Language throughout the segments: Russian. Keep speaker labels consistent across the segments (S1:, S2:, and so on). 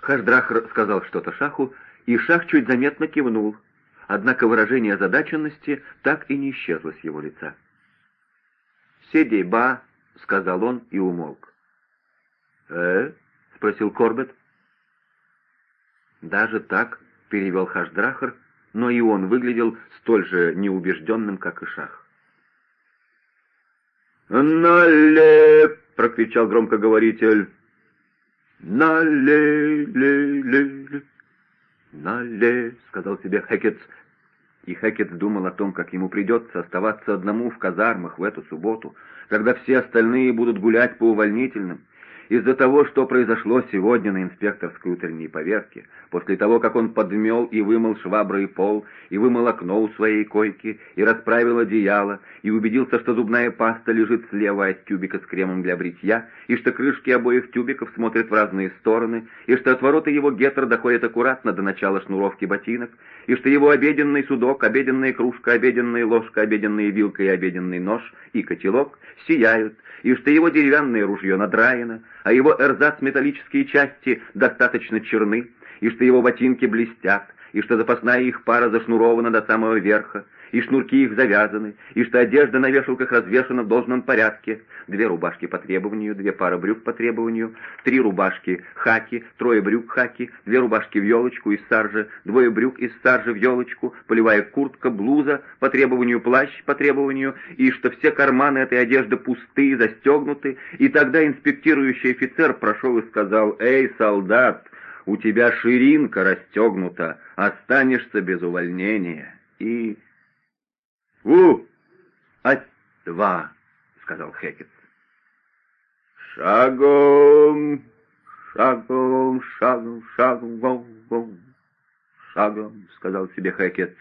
S1: Хашдрахр сказал что-то Шаху, и Шах чуть заметно кивнул, однако выражение озадаченности так и не исчезло с его лица. «Седей ба», — сказал он и умолк. «Э?» — спросил Корбет. «Даже так?» — перевел Хашдрахар, но и он выглядел столь же неубежденным, как и Шах.
S2: «Нале!» — прокричал громкоговоритель. «Нале-ле-ле-ле!»
S1: «Нале!» — сказал себе Хекетс. И Хекетс думал о том, как ему придется оставаться одному в казармах в эту субботу, когда все остальные будут гулять по увольнительным, из-за того, что произошло сегодня на инспекторской утренней поверке, после того, как он подмел и вымыл шваброй пол, и вымыл окно у своей койки, и расправил одеяло, и убедился, что зубная паста лежит слева от тюбика с кремом для бритья, и что крышки обоих тюбиков смотрят в разные стороны, и что отвороты его гетер доходят аккуратно до начала шнуровки ботинок, и что его обеденный судок, обеденная кружка, обеденная ложка, обеденная вилка и обеденный нож и котелок сияют, и что его деревянное ружье надраено, а его эрзац металлические части достаточно черны, и что его ботинки блестят, и что запасная их пара зашнурована до самого верха, и шнурки их завязаны, и что одежда на вешалках развешана в должном порядке. Две рубашки по требованию, две пары брюк по требованию, три рубашки хаки, трое брюк хаки, две рубашки в елочку из саржи, двое брюк из саржи в елочку, полевая куртка, блуза по требованию, плащ по требованию, и что все карманы этой одежды пусты, застегнуты, и тогда инспектирующий офицер прошел и сказал «Эй, солдат, у тебя ширинка расстегнута, останешься без увольнения». И
S2: «У!
S1: От два!» — сказал Хекет.
S2: «Шагом, шагом, шагом, шагом, вом, вом, шагом!» — сказал себе Хекет.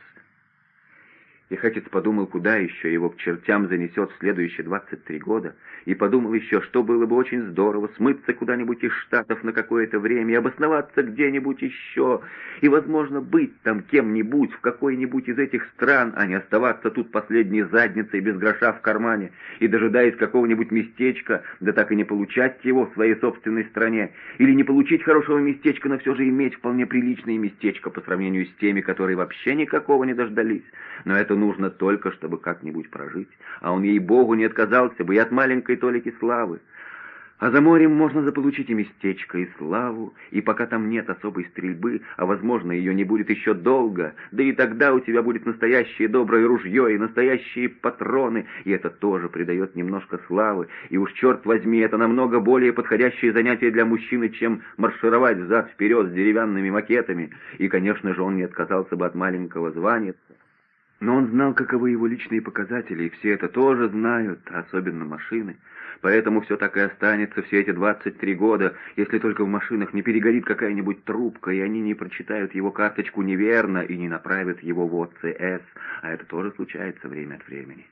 S1: И Хекет подумал, куда еще его к чертям занесет в следующие 23 года, и подумал еще, что было бы очень здорово смыться куда-нибудь из Штатов на какое-то время и обосноваться где-нибудь еще, и, возможно, быть там кем-нибудь в какой-нибудь из этих стран, а не оставаться тут последней задницей без гроша в кармане и дожидаясь какого-нибудь местечка, да так и не получать его в своей собственной стране, или не получить хорошего местечка, но все же иметь вполне приличное местечко по сравнению с теми, которые вообще никакого не дождались. Но это нужно только, чтобы как-нибудь прожить, а он, ей-богу, не отказался бы и от маленькой толики славы. А за морем можно заполучить и местечко, и славу, и пока там нет особой стрельбы, а, возможно, ее не будет еще долго, да и тогда у тебя будет настоящее доброе ружье и настоящие патроны, и это тоже придает немножко славы, и уж, черт возьми, это намного более подходящее занятие для мужчины, чем маршировать взад-вперед с деревянными макетами, и, конечно же, он не отказался бы от маленького звания, но он знал, каковы его личные показатели, и все это тоже знают, особенно машины. Поэтому все так и останется все эти 23 года, если только в машинах не перегорит какая-нибудь трубка, и они не прочитают его карточку неверно и не направят его в ОЦС, а это тоже случается время от времени.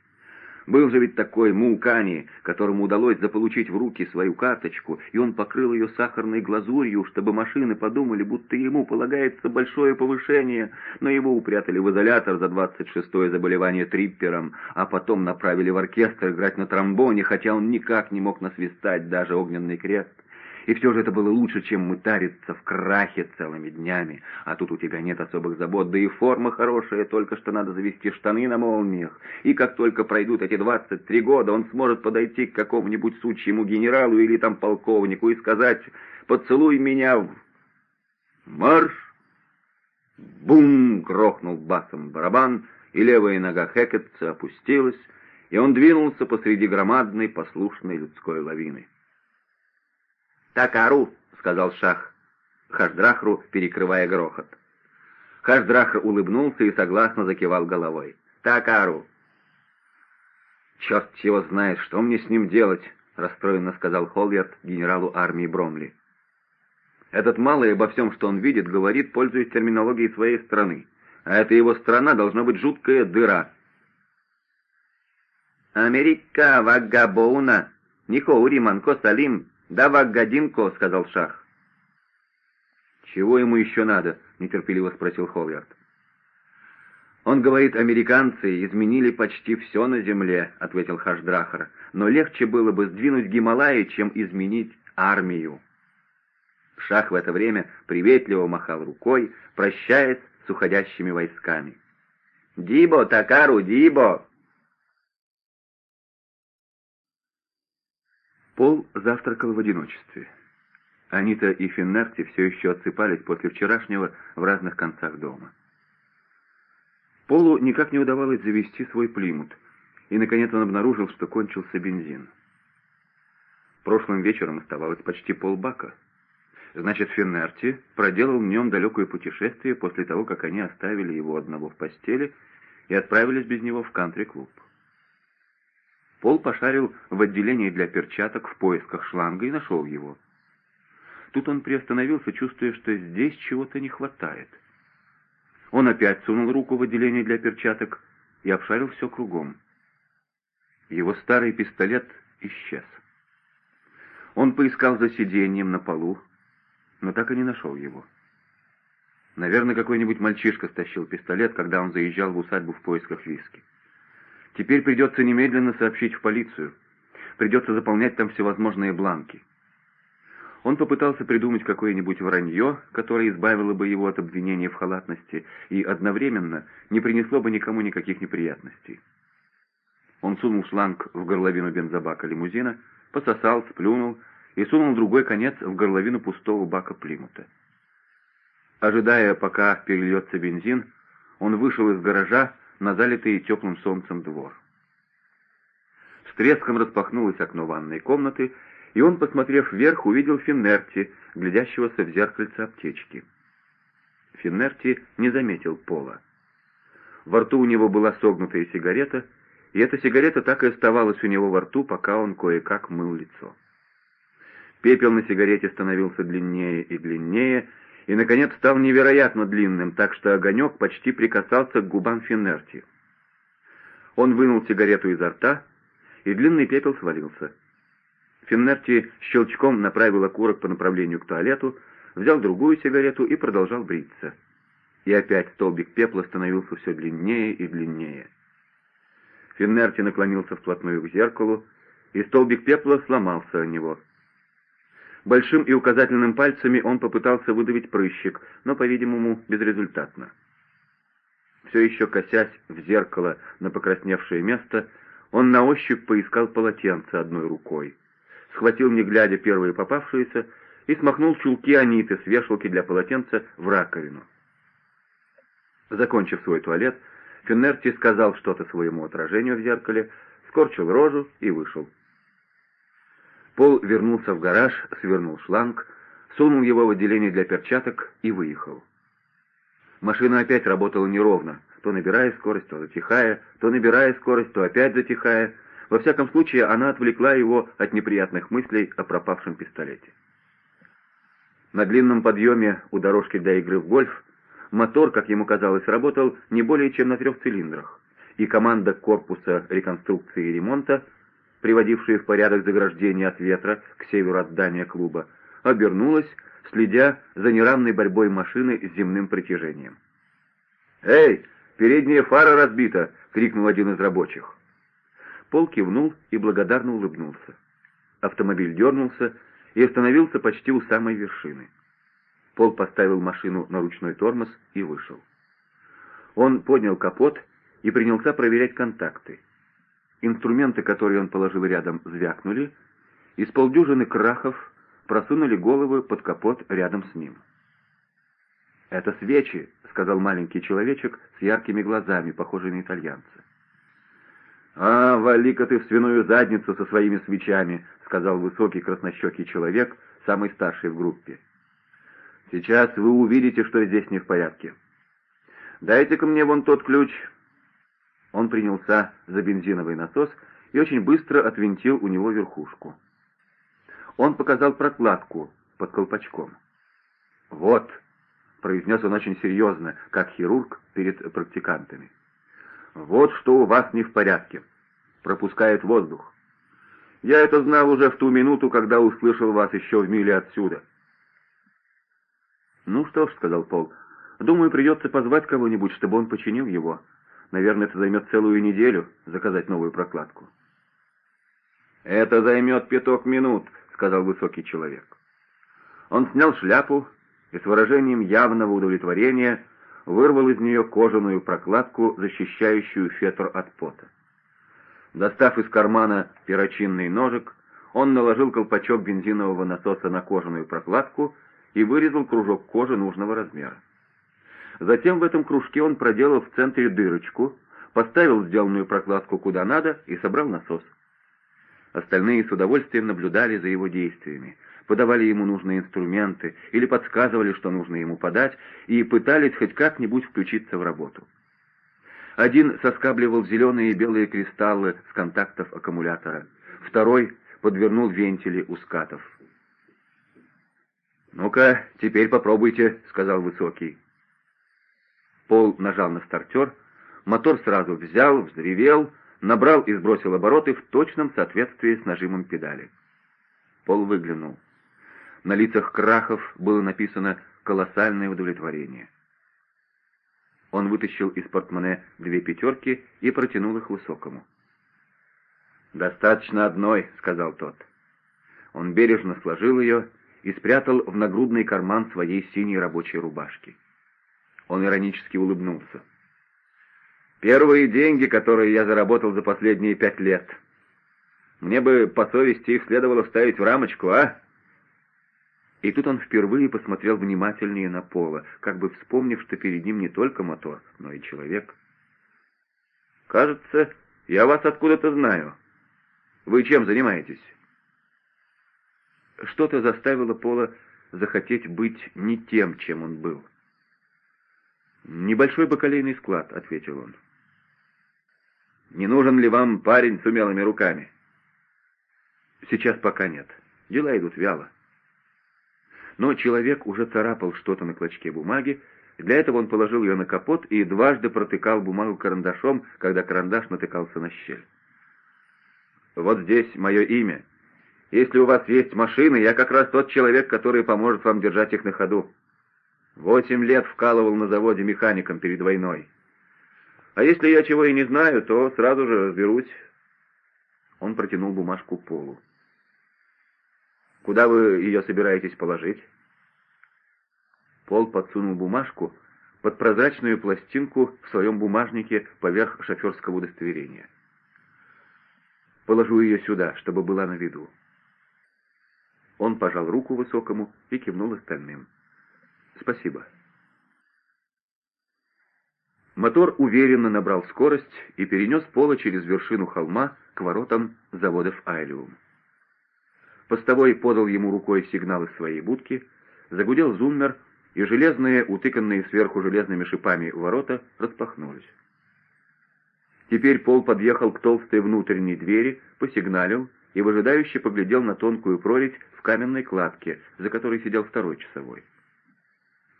S1: Был же ведь такой Мулкани, которому удалось заполучить в руки свою карточку, и он покрыл ее сахарной глазурью, чтобы машины подумали, будто ему полагается большое повышение, но его упрятали в изолятор за 26-е заболевание триппером, а потом направили в оркестр играть на тромбоне, хотя он никак не мог насвистать даже огненный крест. И все же это было лучше, чем мытариться в крахе целыми днями. А тут у тебя нет особых забот, да и форма хорошая, только что надо завести штаны на молниях. И как только пройдут эти 23 года, он сможет подойти к какому-нибудь сучьему генералу или там полковнику и сказать «Поцелуй меня в...» «Марш!» Бум! грохнул басом барабан, и левая нога Хекетца опустилась, и он двинулся посреди громадной послушной людской лавины. «Такару», — сказал Шах Хашдрахру, перекрывая грохот. Хашдрахр улыбнулся и согласно закивал головой. «Такару». «Черт его знает, что мне с ним делать», — расстроенно сказал Холверт генералу армии Бромли. «Этот малый обо всем, что он видит, говорит, пользуясь терминологией своей страны. А эта его страна должна быть жуткая дыра». «Америка вагабоуна, Нихоури Манко Салим», «Да, Ваггадинко», — сказал Шах. «Чего ему еще надо?» — нетерпеливо спросил Холверт. «Он говорит, американцы изменили почти все на земле», — ответил Хашдрахар. «Но легче было бы сдвинуть Гималаи, чем изменить армию». Шах в это время приветливо махал рукой, прощаясь с уходящими войсками. «Дибо, Такару, Дибо!» Пол завтракал в одиночестве. Анита и Финнерти все еще отсыпались после вчерашнего в разных концах дома. Полу никак не удавалось завести свой плимут, и, наконец, он обнаружил, что кончился бензин. Прошлым вечером оставалось почти полбака. Значит, Финнерти проделал в нем далекое путешествие после того, как они оставили его одного в постели и отправились без него в кантри-клуб. Пол пошарил в отделении для перчаток в поисках шланга и нашел его. Тут он приостановился, чувствуя, что здесь чего-то не хватает. Он опять сунул руку в отделение для перчаток и обшарил все кругом. Его старый пистолет исчез. Он поискал за сиденьем на полу, но так и не нашел его. Наверное, какой-нибудь мальчишка стащил пистолет, когда он заезжал в усадьбу в поисках виски. Теперь придется немедленно сообщить в полицию. Придется заполнять там всевозможные бланки. Он попытался придумать какое-нибудь вранье, которое избавило бы его от обвинения в халатности и одновременно не принесло бы никому никаких неприятностей. Он сунул шланг в горловину бензобака лимузина, пососал, сплюнул и сунул другой конец в горловину пустого бака Плимута. Ожидая, пока перельется бензин, он вышел из гаража, на залитый теплым солнцем двор. С треском распахнулось окно ванной комнаты, и он, посмотрев вверх, увидел Финнерти, глядящегося в зеркальце аптечки. Финнерти не заметил пола. Во рту у него была согнутая сигарета, и эта сигарета так и оставалась у него во рту, пока он кое-как мыл лицо. Пепел на сигарете становился длиннее и длиннее, и, наконец, стал невероятно длинным, так что огонек почти прикасался к губам Финнерти. Он вынул сигарету изо рта, и длинный пепел свалился. Финнерти щелчком направил окурок по направлению к туалету, взял другую сигарету и продолжал бриться. И опять столбик пепла становился все длиннее и длиннее. Финнерти наклонился вплотную к зеркалу, и столбик пепла сломался о него. Большим и указательным пальцами он попытался выдавить прыщик, но, по-видимому, безрезультатно. Все еще косясь в зеркало на покрасневшее место, он на ощупь поискал полотенце одной рукой, схватил, не глядя, первые попавшиеся и смахнул чулки Аниты с вешалки для полотенца в раковину. Закончив свой туалет, Феннерти сказал что-то своему отражению в зеркале, скорчил рожу и вышел. Пол вернулся в гараж, свернул шланг, сунул его в отделение для перчаток и выехал. Машина опять работала неровно, то набирая скорость, то затихая, то набирая скорость, то опять затихая. Во всяком случае, она отвлекла его от неприятных мыслей о пропавшем пистолете. На длинном подъеме у дорожки для игры в гольф мотор, как ему казалось, работал не более чем на трех цилиндрах, и команда корпуса реконструкции и ремонта приводившая в порядок заграждение от ветра к северу от здания клуба, обернулась, следя за неравной борьбой машины с земным притяжением. «Эй, передняя фара разбита!» — крикнул один из рабочих. Пол кивнул и благодарно улыбнулся. Автомобиль дернулся и остановился почти у самой вершины. Пол поставил машину на ручной тормоз и вышел. Он поднял капот и принялся проверять контакты. Инструменты, которые он положил рядом, звякнули, и с полдюжины крахов просунули головы под капот рядом с ним. «Это свечи», — сказал маленький человечек с яркими глазами, похожий на итальянца. «А, вали-ка ты в свиную задницу со своими свечами», — сказал высокий краснощекий человек, самый старший в группе. «Сейчас вы увидите, что здесь не в порядке. Дайте-ка мне вон тот ключ, он принялся за бензиновый насос и очень быстро отвинтил у него верхушку. Он показал прокладку под колпачком. «Вот», — произнес он очень серьезно, как хирург перед практикантами. «Вот что у вас не в порядке. Пропускает воздух. Я это знал уже в ту минуту, когда услышал вас еще в миле отсюда». «Ну что ж», — сказал Пол, — «думаю, придется позвать кого-нибудь, чтобы он починил его». Наверное, это займет целую неделю заказать новую прокладку. «Это займет пяток минут», — сказал высокий человек. Он снял шляпу и с выражением явного удовлетворения вырвал из нее кожаную прокладку, защищающую фетр от пота. Достав из кармана перочинный ножик, он наложил колпачок бензинового насоса на кожаную прокладку и вырезал кружок кожи нужного размера. Затем в этом кружке он проделал в центре дырочку, поставил сделанную прокладку куда надо и собрал насос. Остальные с удовольствием наблюдали за его действиями, подавали ему нужные инструменты или подсказывали, что нужно ему подать, и пытались хоть как-нибудь включиться в работу. Один соскабливал зеленые и белые кристаллы с контактов аккумулятора, второй подвернул вентили у скатов. «Ну-ка, теперь попробуйте», — сказал Высокий. Пол нажал на стартер, мотор сразу взял, взревел, набрал и сбросил обороты в точном соответствии с нажимом педали. Пол выглянул. На лицах крахов было написано «колоссальное удовлетворение». Он вытащил из портмоне две пятерки и протянул их высокому. «Достаточно одной», — сказал тот. Он бережно сложил ее и спрятал в нагрудный карман своей синей рабочей рубашки. Он иронически улыбнулся. «Первые деньги, которые я заработал за последние пять лет. Мне бы по совести их следовало вставить в рамочку, а?» И тут он впервые посмотрел внимательнее на Пола, как бы вспомнив, что перед ним не только мотор, но и человек. «Кажется, я вас откуда-то знаю. Вы чем занимаетесь?» Что-то заставило Пола захотеть быть не тем, чем он был. «Небольшой бакалейный склад», — ответил он. «Не нужен ли вам парень с умелыми руками?» «Сейчас пока нет. Дела идут вяло». Но человек уже царапал что-то на клочке бумаги, для этого он положил ее на капот и дважды протыкал бумагу карандашом, когда карандаш натыкался на щель. «Вот здесь мое имя. Если у вас есть машины, я как раз тот человек, который поможет вам держать их на ходу. Восемь лет вкалывал на заводе механиком перед войной. А если я чего и не знаю, то сразу же разберусь. Он протянул бумажку Полу. «Куда вы ее собираетесь положить?» Пол подсунул бумажку под прозрачную пластинку в своем бумажнике поверх шоферского удостоверения. «Положу ее сюда, чтобы была на виду». Он пожал руку высокому и кивнул остальным. Спасибо. Мотор уверенно набрал скорость и перенес Пола через вершину холма к воротам заводов Айлиум. Постовой подал ему рукой сигнал из своей будки, загудел зуммер, и железные, утыканные сверху железными шипами ворота распахнулись. Теперь Пол подъехал к толстой внутренней двери, посигналил и выжидающе поглядел на тонкую прорезь в каменной кладке, за которой сидел второй часовой.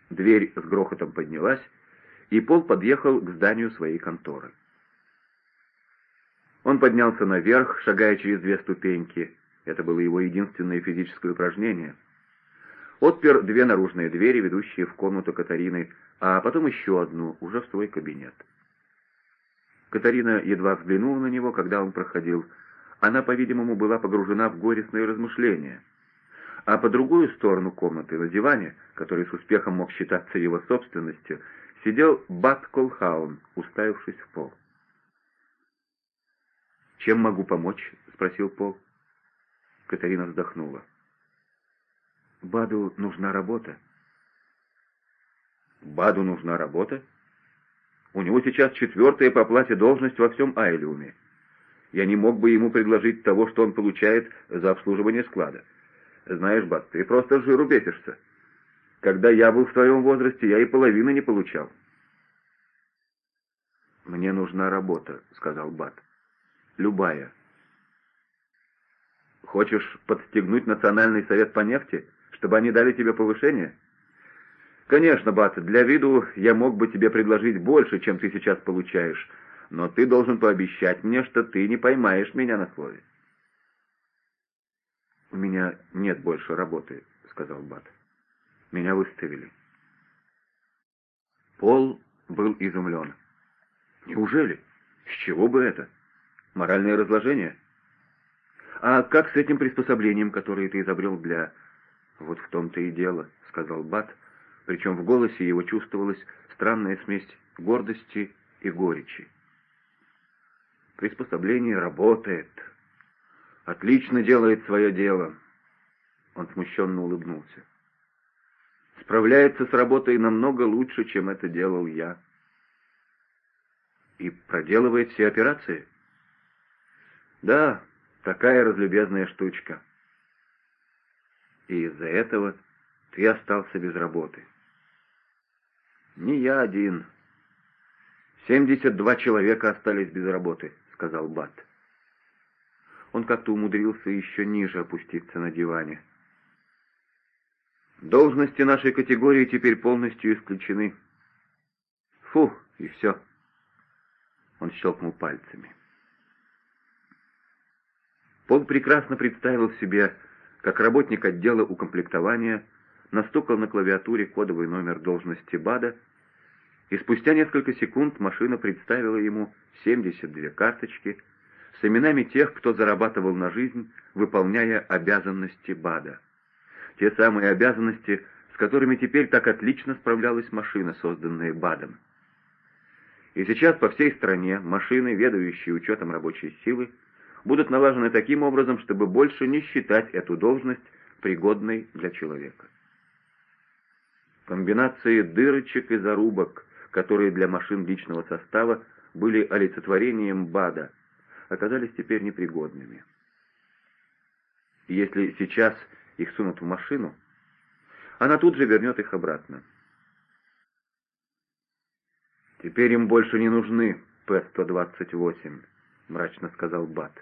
S1: Дверь с грохотом поднялась, и Пол подъехал к зданию своей конторы. Он поднялся наверх, шагая через две ступеньки. Это было его единственное физическое упражнение. Отпер две наружные двери, ведущие в комнату Катарины, а потом еще одну, уже в свой кабинет. Катарина едва взглянула на него, когда он проходил. Она, по-видимому, была погружена в горестные размышления — а по другую сторону комнаты, на диване, который с успехом мог считаться его собственностью, сидел Бат Колхаун, уставившись в пол. «Чем могу помочь?» — спросил Пол. Катарина вздохнула. «Баду нужна работа». «Баду нужна работа? У него сейчас четвертая по оплате должность во всем Айлиуме. Я не мог бы ему предложить того, что он получает за обслуживание склада. Знаешь, Бат, ты просто жиру бесишься. Когда я был в твоем возрасте, я и половины не получал. «Мне нужна работа», — сказал Бат. «Любая». «Хочешь подстегнуть Национальный совет по нефти, чтобы они дали тебе повышение?» «Конечно, Бат, для виду я мог бы тебе предложить больше, чем ты сейчас получаешь, но ты должен пообещать мне, что ты не поймаешь меня на слове». «У меня нет больше работы», — сказал Бат. «Меня выставили». Пол был изумлен. «Неужели? С чего бы это? Моральное разложение? А как с этим приспособлением, которое ты изобрел для... «Вот в том-то и дело», — сказал Бат, причем в голосе его чувствовалась странная смесь гордости и горечи. «Приспособление работает. Отлично делает свое дело». Он смущенно улыбнулся. «Справляется с работой намного лучше, чем это делал я». «И проделывает все операции?» «Да, такая разлюбезная штучка». «И из-за этого ты остался без работы». «Не я один. Семьдесят два человека остались без работы», — сказал Бат. Он как-то умудрился еще ниже опуститься на диване. «Должности нашей категории теперь полностью исключены. Фу, и все». Он щелкнул пальцами. Пол прекрасно представил себе, как работник отдела укомплектования настукал на клавиатуре кодовый номер должности БАДа, и спустя несколько секунд машина представила ему 72 карточки с именами тех, кто зарабатывал на жизнь, выполняя обязанности БАДа. Те самые обязанности, с которыми теперь так отлично справлялась машина, созданная БАДом. И сейчас по всей стране машины, ведающие учетом рабочей силы, будут налажены таким образом, чтобы больше не считать эту должность пригодной для человека. Комбинации дырочек и зарубок, которые для машин личного состава были олицетворением БАДа, оказались теперь непригодными. Если сейчас их сунут в машину, она тут же вернет их обратно. «Теперь им больше не нужны П-128», — мрачно сказал Бат.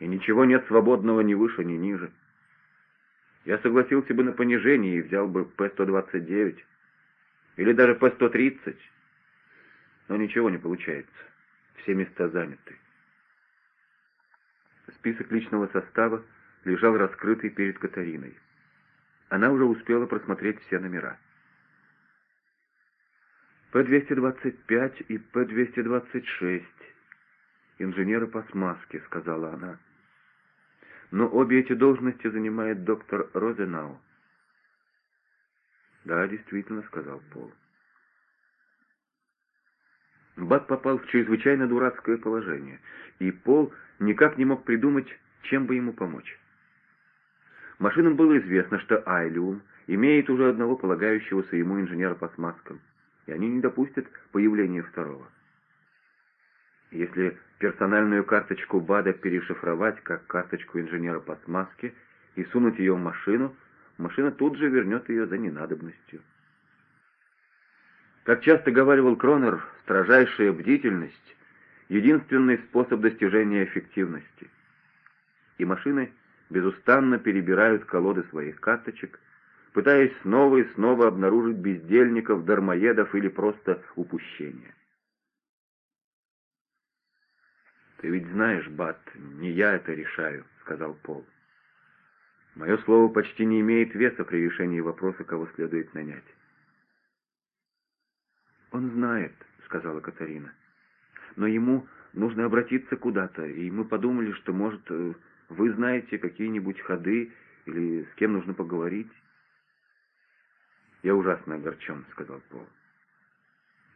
S1: «И ничего нет свободного ни выше, ни ниже. Я согласился бы на понижение и взял бы П-129, или даже П-130, но ничего не получается. Все места заняты». Список личного состава лежал раскрытый перед Катариной. Она уже успела просмотреть все номера. «П-225 и П-226. Инженеры по смазке», — сказала она. «Но обе эти должности занимает доктор Розенау». «Да, действительно», — сказал Пол. Бат попал в чрезвычайно дурацкое положение, и Пол никак не мог придумать, чем бы ему помочь. Машинам было известно, что Айлиум имеет уже одного полагающегося ему инженера по смазкам и они не допустят появления второго. Если персональную карточку БАДа перешифровать как карточку инженера по смазке и сунуть ее в машину, машина тут же вернет ее за ненадобностью. Как часто говаривал Кронер, строжайшая бдительность — единственный способ достижения эффективности. И машины безустанно перебирают колоды своих карточек, пытаясь снова и снова обнаружить бездельников, дармоедов или просто упущения. «Ты ведь знаешь, Бат, не я это решаю», — сказал Пол. «Мое слово почти не имеет веса при решении вопроса, кого следует нанять». «Он знает», — сказала Катарина. «Но ему нужно обратиться куда-то, и мы подумали, что, может, э, вы знаете какие-нибудь ходы или с кем нужно поговорить». «Я ужасно огорчен», — сказал Пол.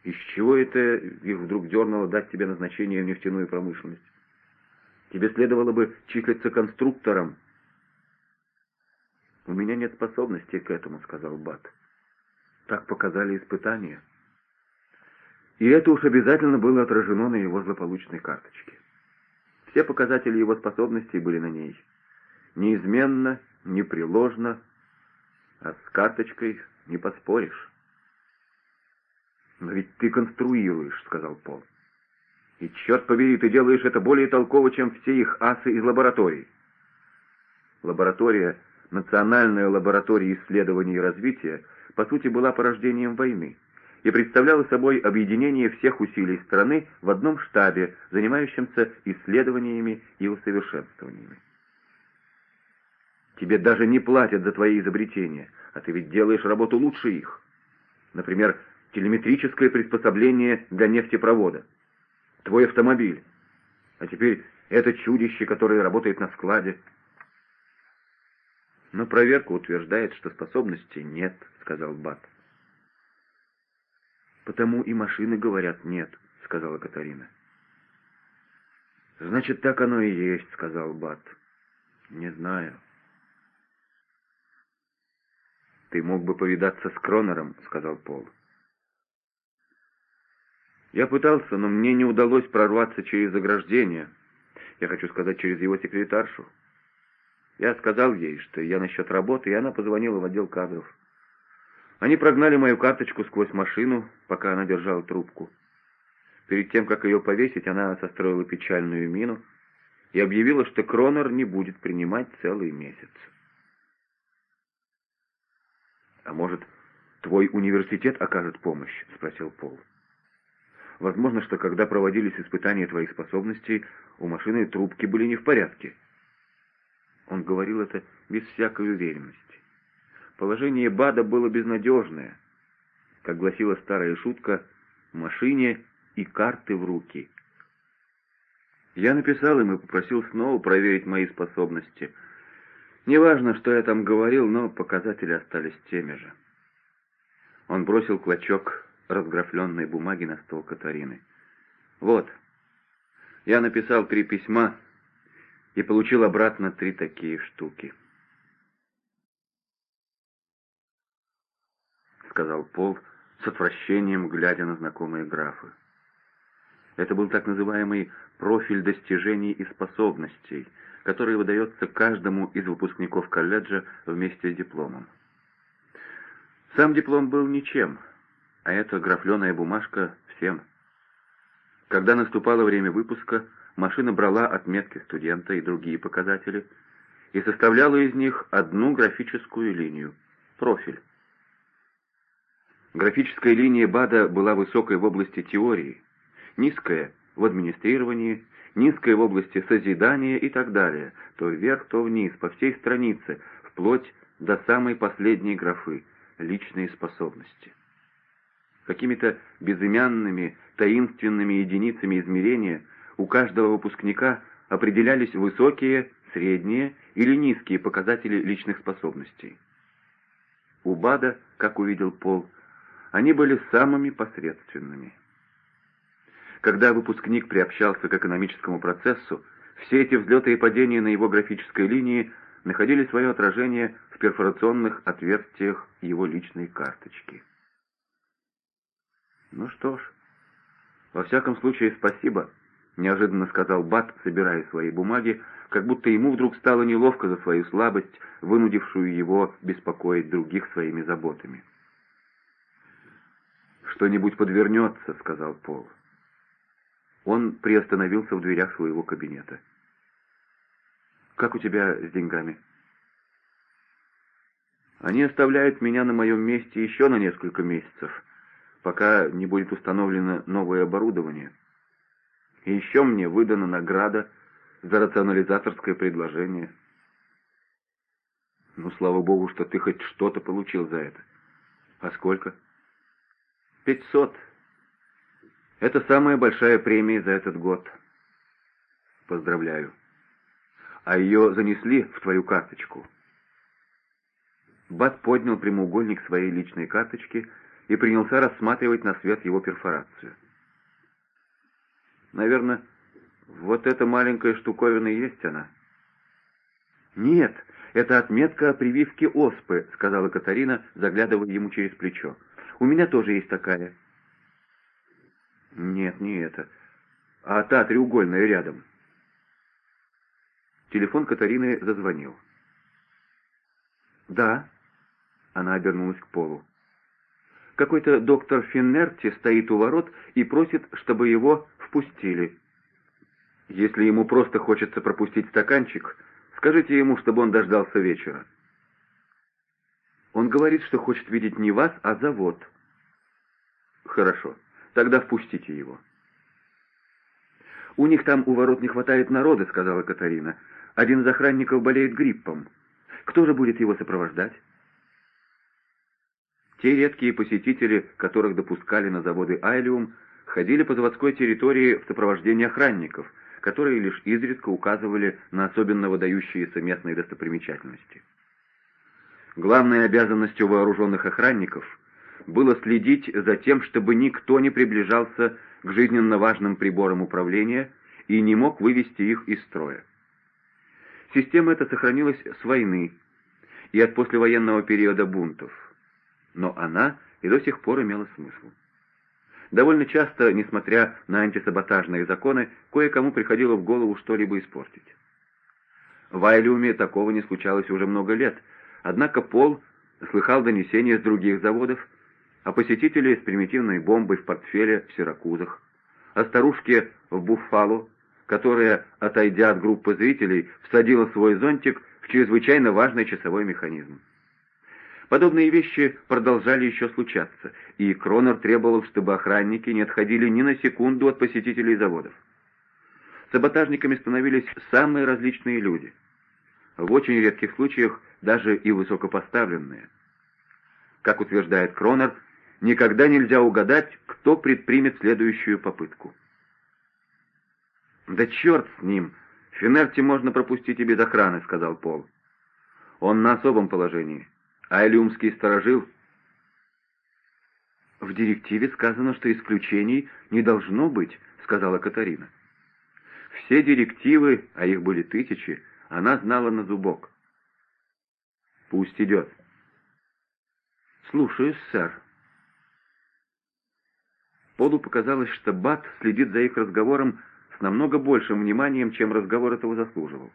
S1: «Из чего это их вдруг дернуло дать тебе назначение в нефтяную промышленность? Тебе следовало бы числиться конструктором». «У меня нет способностей к этому», — сказал Бат. «Так показали испытания». И это уж обязательно было отражено на его злополучной карточке. Все показатели его способностей были на ней. Неизменно, непреложно, а с карточкой не поспоришь. «Но ведь ты конструируешь», — сказал Пол. «И, черт побери, ты делаешь это более толково, чем все их асы из лабораторий». Лаборатория, Национальная лаборатория исследований и развития, по сути, была порождением войны и представляла собой объединение всех усилий страны в одном штабе, занимающемся исследованиями и усовершенствованиями. Тебе даже не платят за твои изобретения, а ты ведь делаешь работу лучше их. Например, телеметрическое приспособление для нефтепровода. Твой автомобиль. А теперь это чудище, которое работает на складе. «Но проверка утверждает, что способностей нет», — сказал Бат. «Потому и машины говорят нет», — сказала Катарина. «Значит, так оно и есть», — сказал Бат. «Не знаю». «Ты мог бы повидаться с Кронером», — сказал Пол. «Я пытался, но мне не удалось прорваться через ограждение. Я хочу сказать, через его секретаршу. Я сказал ей, что я насчет работы, и она позвонила в отдел кадров. Они прогнали мою карточку сквозь машину, пока она держала трубку. Перед тем, как ее повесить, она состроила печальную мину и объявила, что Кронер не будет принимать целый месяц. «А может, твой университет окажет помощь?» — спросил Пол. «Возможно, что когда проводились испытания твоих способностей, у машины трубки были не в порядке». Он говорил это без всякой уверенности. Положение Бада было безнадежное. Как гласила старая шутка, машине и карты в руки. Я написал им и попросил снова проверить мои способности. Неважно, что я там говорил, но показатели остались теми же. Он бросил клочок разграфленной бумаги на стол Катарины. «Вот, я написал три письма и получил обратно три такие штуки». Сказал Пол с отвращением, глядя на знакомые графы. Это был так называемый профиль достижений и способностей, который выдается каждому из выпускников колледжа вместе с дипломом. Сам диплом был ничем, а эта графленая бумажка всем. Когда наступало время выпуска, машина брала отметки студента и другие показатели и составляла из них одну графическую линию — профиль. Графическая линия БАДа была высокой в области теории, низкая в администрировании, низкая в области созидания и так далее, то вверх, то вниз, по всей странице, вплоть до самой последней графы «личные способности». Какими-то безымянными, таинственными единицами измерения у каждого выпускника определялись высокие, средние или низкие показатели личных способностей. У БАДа, как увидел Пол, они были самыми посредственными. Когда выпускник приобщался к экономическому процессу, все эти взлеты и падения на его графической линии находили свое отражение в перфорационных отверстиях его личной карточки. «Ну что ж, во всяком случае, спасибо», — неожиданно сказал Бат, собирая свои бумаги, как будто ему вдруг стало неловко за свою слабость, вынудившую его беспокоить других своими заботами. «Что-нибудь подвернется», — сказал Пол. Он приостановился в дверях своего кабинета. «Как у тебя с деньгами?» «Они оставляют меня на моем месте еще на несколько месяцев, пока не будет установлено новое оборудование. И еще мне выдана награда за рационализаторское предложение». «Ну, слава богу, что ты хоть что-то получил за это. А сколько?» Пятьсот. Это самая большая премия за этот год. Поздравляю. А ее занесли в твою карточку. Бат поднял прямоугольник своей личной карточки и принялся рассматривать на свет его перфорацию. Наверное, вот эта маленькая штуковина и есть она. «Нет, это отметка о прививке оспы», — сказала Катарина, заглядывая ему через плечо. У меня тоже есть такая». «Нет, не это. А та треугольная рядом». Телефон Катарины зазвонил. «Да». Она обернулась к полу. «Какой-то доктор Финнерти стоит у ворот и просит, чтобы его впустили. Если ему просто хочется пропустить стаканчик, скажите ему, чтобы он дождался вечера». Он говорит, что хочет видеть не вас, а завод. Хорошо, тогда впустите его. У них там у ворот не хватает народа, сказала Катарина. Один из охранников болеет гриппом. Кто же будет его сопровождать? Те редкие посетители, которых допускали на заводы «Айлиум», ходили по заводской территории в сопровождении охранников, которые лишь изредка указывали на особенно выдающиеся местные достопримечательности. Главной обязанностью вооруженных охранников было следить за тем, чтобы никто не приближался к жизненно важным приборам управления и не мог вывести их из строя. Система эта сохранилась с войны и от послевоенного периода бунтов, но она и до сих пор имела смысл. Довольно часто, несмотря на антисаботажные законы, кое-кому приходило в голову что-либо испортить. В Айлиуме такого не случалось уже много лет, однако Пол слыхал донесения с других заводов, о посетителе с примитивной бомбой в портфеле в Сиракузах, о старушке в Буффало, которая, отойдя от группы зрителей, всадила свой зонтик в чрезвычайно важный часовой механизм. Подобные вещи продолжали еще случаться, и Кронер требовал, чтобы охранники не отходили ни на секунду от посетителей заводов. Саботажниками становились самые различные люди. В очень редких случаях даже и высокопоставленные. Как утверждает Кронер, никогда нельзя угадать, кто предпримет следующую попытку. «Да черт с ним! Финерти можно пропустить и без охраны», — сказал Пол. «Он на особом положении. Айлюмский сторожил». «В директиве сказано, что исключений не должно быть», — сказала Катарина. Все директивы, а их были тысячи, она знала на зубок. «Пусть идет». «Слушаюсь, сэр». Полу показалось, что Бат следит за их разговором с намного большим вниманием, чем разговор этого заслуживал.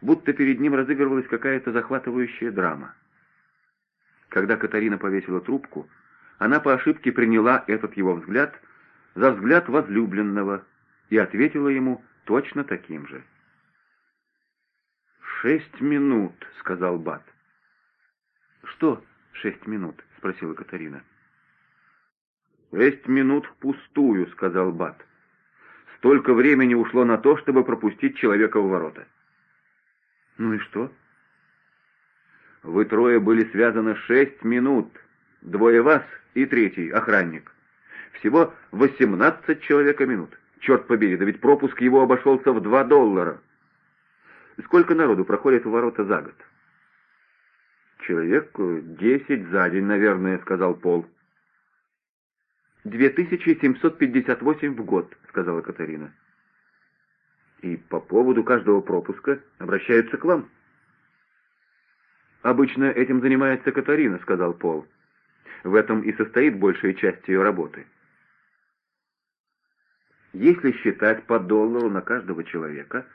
S1: Будто перед ним разыгрывалась какая-то захватывающая драма. Когда Катарина повесила трубку, она по ошибке приняла этот его взгляд за взгляд возлюбленного и ответила ему точно таким же. «Шесть минут», — сказал Бат. «Что шесть минут?» — спросила Катарина. «Шесть минут впустую», — сказал Бат. «Столько времени ушло на то, чтобы пропустить человека в ворота». «Ну и что?» «Вы трое были связаны шесть минут. Двое вас и третий, охранник. Всего восемнадцать человека минут. Черт побери, да ведь пропуск его обошелся в два доллара». «Сколько народу проходит в ворота за год?» «Человек десять за день, наверное», — сказал Пол. «2758 в год», — сказала Катарина. «И по поводу каждого пропуска обращаются к вам». «Обычно этим занимается Катарина», — сказал Пол. «В этом и состоит большая часть ее работы». Если считать по доллару на каждого человека,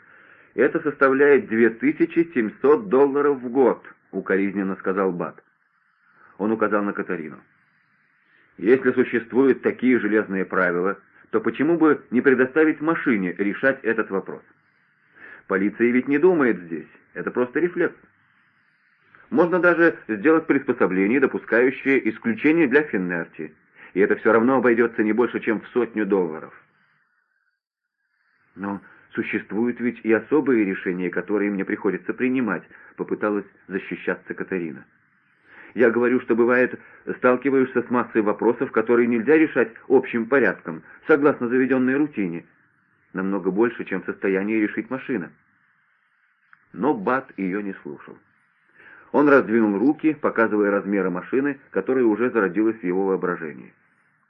S1: это составляет 2700 долларов в год, укоризненно сказал Бат. Он указал на Катарину. Если существуют такие железные правила, то почему бы не предоставить машине решать этот вопрос? Полиция ведь не думает здесь, это просто рефлекс. Можно даже сделать приспособление, допускающее исключение для Финнерти, и это все равно обойдется не больше, чем в сотню долларов. Но существуют ведь и особые решения, которые мне приходится принимать, попыталась защищаться Катарина. Я говорю, что бывает, сталкиваешься с массой вопросов, которые нельзя решать общим порядком, согласно заведенной рутине. Намного больше, чем в состоянии решить машина. Но Бат ее не слушал. Он раздвинул руки, показывая размеры машины, которая уже зародилась в его воображении.